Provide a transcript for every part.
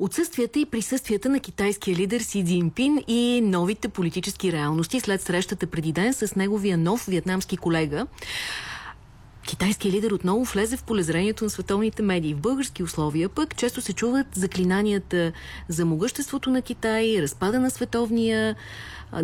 Отсъствията и присъствията на китайския лидер Си Цзинпин и новите политически реалности след срещата преди ден с неговия нов вьетнамски колега. Китайският лидер отново влезе в полезрението на световните медии. В български условия пък често се чуват заклинанията за могъществото на Китай, разпада на световния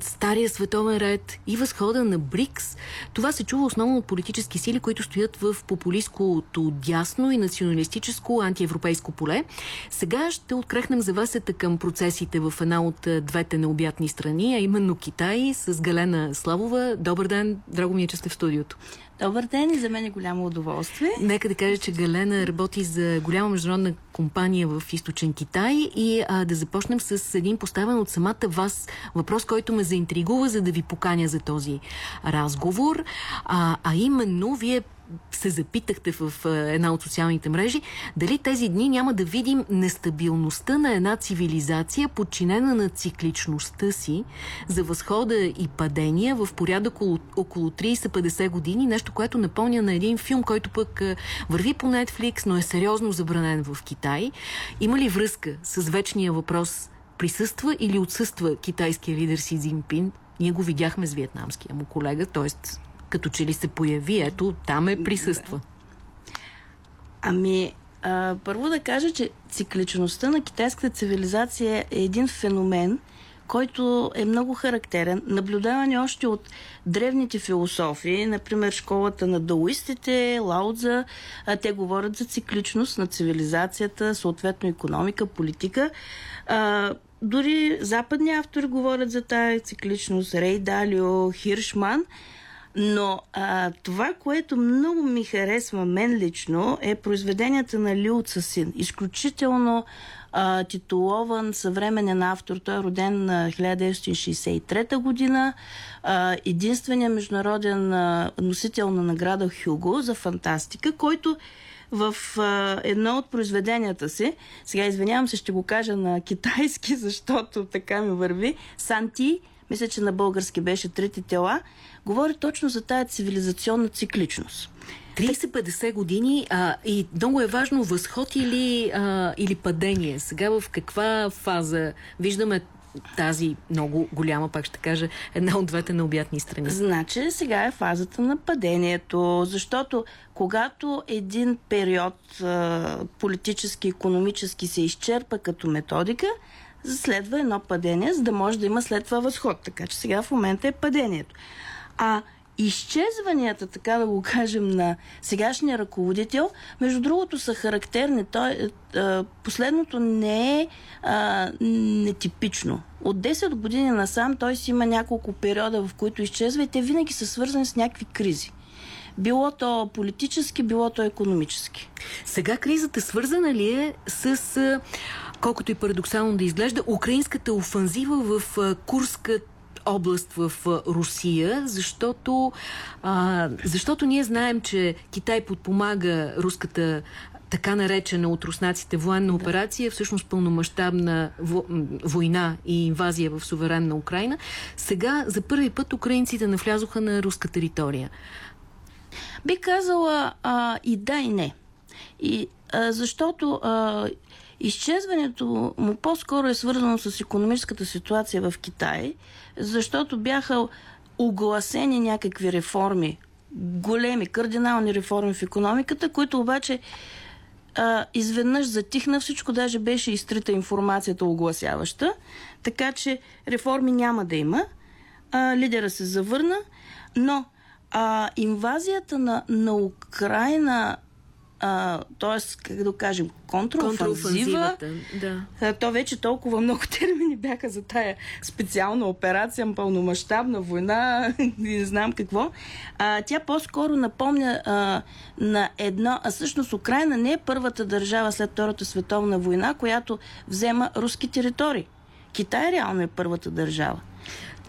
стария световен ред и възхода на БРИКС. Това се чува основно от политически сили, които стоят в популистското дясно и националистическо антиевропейско поле. Сега ще открехнем завесата към процесите в една от двете необятни страни, а именно Китай с Галена Славова. Добър ден, драго ми е, че сте в студиото. Добър ден и за мен е голямо удоволствие. Нека да кажа, че Галена работи за голяма международна компания в източен Китай и а, да започнем с един поставен от самата вас въпрос, който ме заинтригува, за да ви поканя за този разговор. А, а именно, вие се запитахте в една от социалните мрежи, дали тези дни няма да видим нестабилността на една цивилизация, подчинена на цикличността си за възхода и падения в порядък около 30-50 години, нещо, което напомня на един филм, който пък върви по Netflix, но е сериозно забранен в Китай. Има ли връзка с вечния въпрос присъства или отсъства китайския лидер Си Цзинпин? Ние го видяхме с вьетнамския му колега, т.е като че ли се появи, ето там е присъства. Ами, а, първо да кажа, че цикличността на китайската цивилизация е един феномен, който е много характерен, наблюдаван още от древните философии, например школата на даоистите, Лаудза, а, те говорят за цикличност на цивилизацията, съответно економика, политика. А, дори западни автори говорят за тая цикличност, Рей Далио, Хиршман – но а, това, което много ми харесва мен лично, е произведенията на Лиу Цасин. Изключително а, титулован съвременен автор. Той е роден на 1963 година. А, единственият международен а, носител на награда Хюго за фантастика, който в а, едно от произведенията си, сега извинявам се, ще го кажа на китайски, защото така ми върви, Санти, мисля, че на български беше Трите тела, говори точно за тая цивилизационна цикличност. 30-50 години а, и много е важно възход или, а, или падение. Сега в каква фаза виждаме тази много голяма, пак ще кажа, една от двете необятни страни. Значи сега е фазата на падението, защото когато един период политически, економически се изчерпа като методика, следва едно падение, за да може да има след това възход. Така че сега в момента е падението. А изчезванията, така да го кажем, на сегашния ръководител, между другото са характерни. Той, е, последното не е а, нетипично. От 10 години насам той си има няколко периода, в които изчезва и те винаги са свързани с някакви кризи. Било то политически, било то економически. Сега кризата свързана ли е с, колкото и парадоксално да изглежда, украинската офанзива в Курска област в Русия, защото, а, защото ние знаем, че Китай подпомага руската така наречена от руснаците военна операция, всъщност пълномащабна война и инвазия в суверенна Украина. Сега за първи път украинците навлязоха на руска територия. Би казала а, и да и не. И, а, защото а, изчезването му по-скоро е свързано с економическата ситуация в Китай, защото бяха огласени някакви реформи, големи, кардинални реформи в економиката, които обаче а, изведнъж затихна, всичко даже беше изтрита информацията огласяваща, така че реформи няма да има. А, лидера се завърна, но а, инвазията на, на Украина т.е. как да кажем, контрофанзива. Да. То вече толкова много термини бяха за тая специална операция, пълномащабна война, не знам какво. А, тя по-скоро напомня а, на едно... А всъщност Украина не е първата държава след Втората световна война, която взема руски територии. Китай реално е първата държава.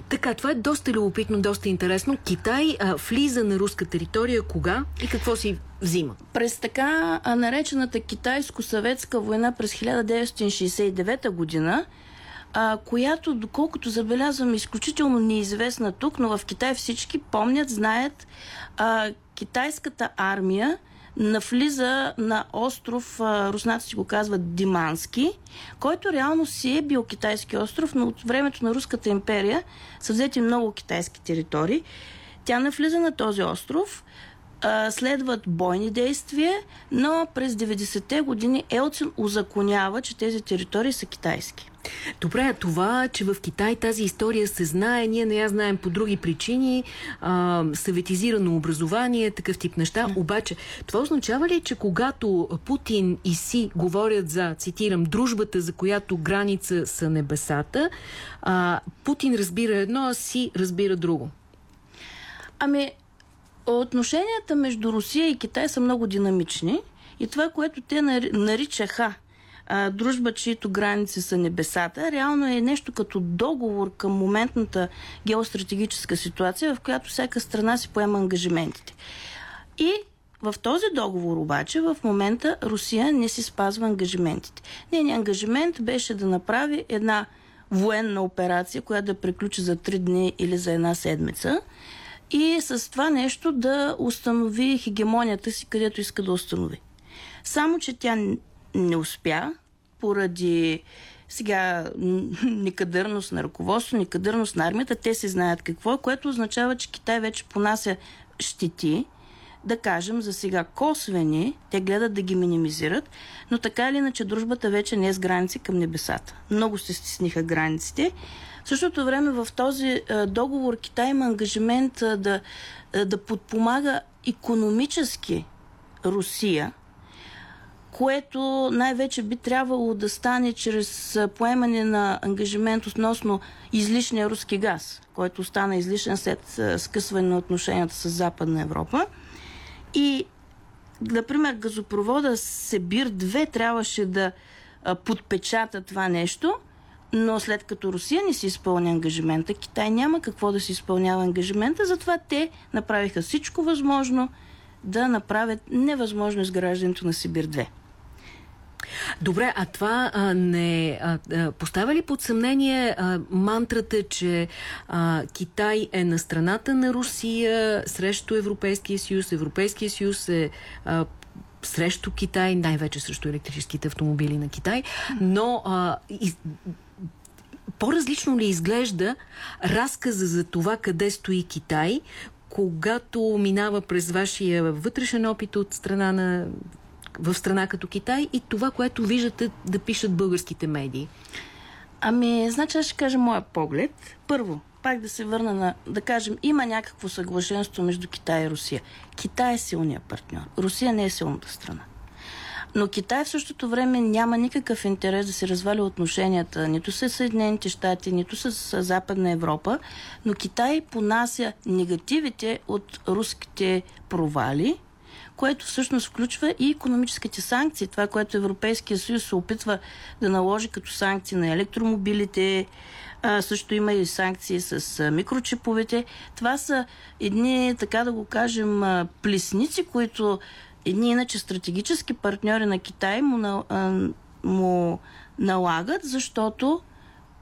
Така, това е доста любопитно, доста интересно. Китай а, влиза на руска територия кога и какво си взима? През така наречената китайско-съветска война през 1969 година, а, която, доколкото забелязвам, е изключително неизвестна тук, но в Китай всички помнят, знаят, а, китайската армия навлиза на остров, руснаците го казват Димански, който реално си е бил китайски остров, но от времето на Руската империя са взети много китайски територии. Тя навлиза на този остров, следват бойни действия, но през 90-те години Елцин узаконява, че тези територии са китайски. Добре, това, че в Китай тази история се знае, ние не я знаем по други причини, а, съветизирано образование, такъв тип неща. Обаче, това означава ли, че когато Путин и Си говорят за, цитирам, дружбата, за която граница са небесата, а, Путин разбира едно, а Си разбира друго? Ами, отношенията между Русия и Китай са много динамични и това, което те наричаха дружба, чието граници са небесата, реално е нещо като договор към моментната геостратегическа ситуация, в която всяка страна си поема ангажиментите. И в този договор обаче в момента Русия не си спазва ангажиментите. Нейният ангажимент беше да направи една военна операция, която да приключи за три дни или за една седмица и с това нещо да установи хегемонията си, където иска да установи. Само, че тя не успя поради сега некадърност на ръководство, некадърност на армията. Те се знаят какво е, което означава, че Китай вече понася щети, да кажем, за сега косвени, те гледат да ги минимизират, но така или иначе дружбата вече не е с граници към небесата. Много се стесниха границите. В същото време в този договор Китай има ангажимент да, да подпомага економически Русия, което най-вече би трябвало да стане чрез поемане на ангажимент относно излишния руски газ, който стана излишен след скъсване на отношенията с Западна Европа. И, например, газопровода Себир-2 трябваше да подпечата това нещо, но след като Русия не си изпълня ангажимента, Китай няма какво да си изпълнява ангажимента, затова те направиха всичко възможно да направят невъзможно изграждането на Сибир-2. Добре, а това а, не а, поставя ли под съмнение а, мантрата, че а, Китай е на страната на Русия срещу Европейския съюз, Европейския съюз е а, срещу Китай, най-вече срещу електрическите автомобили на Китай, но а, из, по-различно ли изглежда разказа за това къде стои Китай, когато минава през вашия вътрешен опит от страна на в страна като Китай и това, което виждате да пишат българските медии? Ами, значи аз ще кажа моя поглед. Първо, пак да се върна на, да кажем, има някакво съглашенство между Китай и Русия. Китай е силният партньор. Русия не е силната страна. Но Китай в същото време няма никакъв интерес да се разваля отношенията нито с Съединените щати, нито с Западна Европа, но Китай понася негативите от руските провали което всъщност включва и економическите санкции. Това, което Европейския съюз се опитва да наложи като санкции на електромобилите, а, също има и санкции с микрочиповете. Това са едни, така да го кажем, плесници, които едни иначе стратегически партньори на Китай му, на, а, му налагат, защото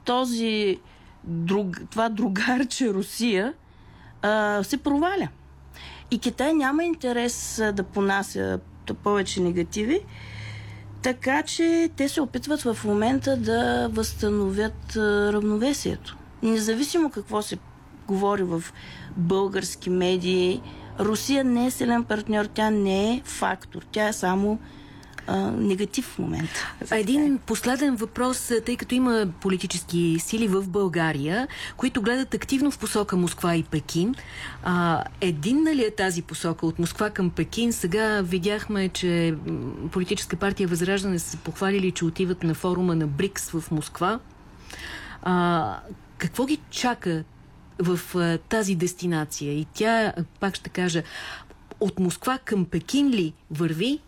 този друг, това другарче Русия а, се проваля. И Китай няма интерес да понася повече негативи, така че те се опитват в момента да възстановят равновесието. Независимо какво се говори в български медии, Русия не е силен партньор, тя не е фактор, тя е само а, негатив в момента. Един последен въпрос, тъй като има политически сили в България, които гледат активно в посока Москва и Пекин. А, единна ли е тази посока от Москва към Пекин? Сега видяхме, че политическа партия Възраждане са похвалили, че отиват на форума на БРИКС в Москва. А, какво ги чака в а, тази дестинация? И тя, пак ще кажа, от Москва към Пекин ли върви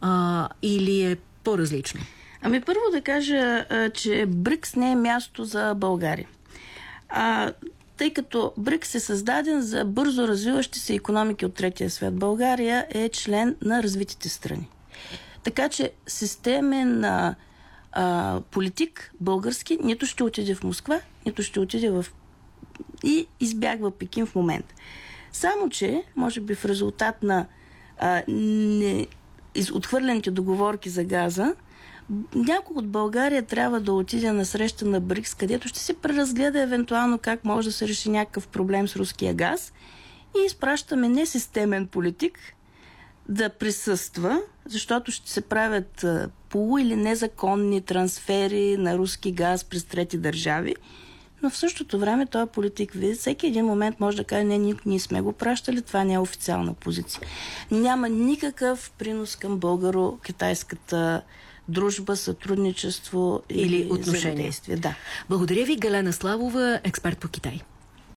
а, или е по-различно? Ами първо да кажа, че БРИКС не е място за България. А, тъй като БРИКС е създаден за бързо развиващи се економики от третия свят. България е член на развитите страни. Така че системен а, а, политик български нито ще отиде в Москва, нито ще отиде в... и избягва Пекин в момента. Само, че, може би в резултат на а, не, из отхвърлените договорки за газа, някой от България трябва да отиде на среща на БРИКС, където ще се преразгледа евентуално как може да се реши някакъв проблем с руския газ и изпращаме не системен политик да присъства, защото ще се правят полу или незаконни трансфери на руски газ през трети държави. Но в същото време този политик, вие всеки един момент може да каже, не, ние, ние сме го пращали, това не е официална позиция. Няма никакъв принос към българо-китайската дружба, сътрудничество или, или отношение. Да. Благодаря ви, Галена Славова, експерт по Китай.